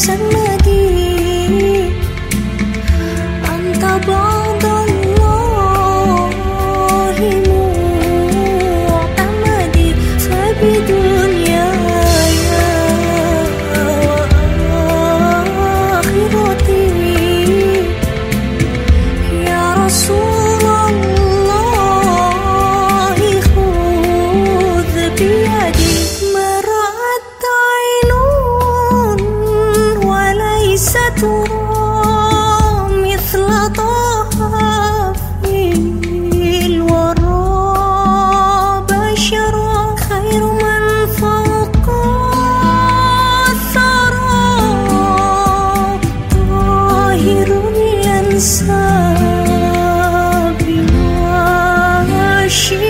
sân мужчин.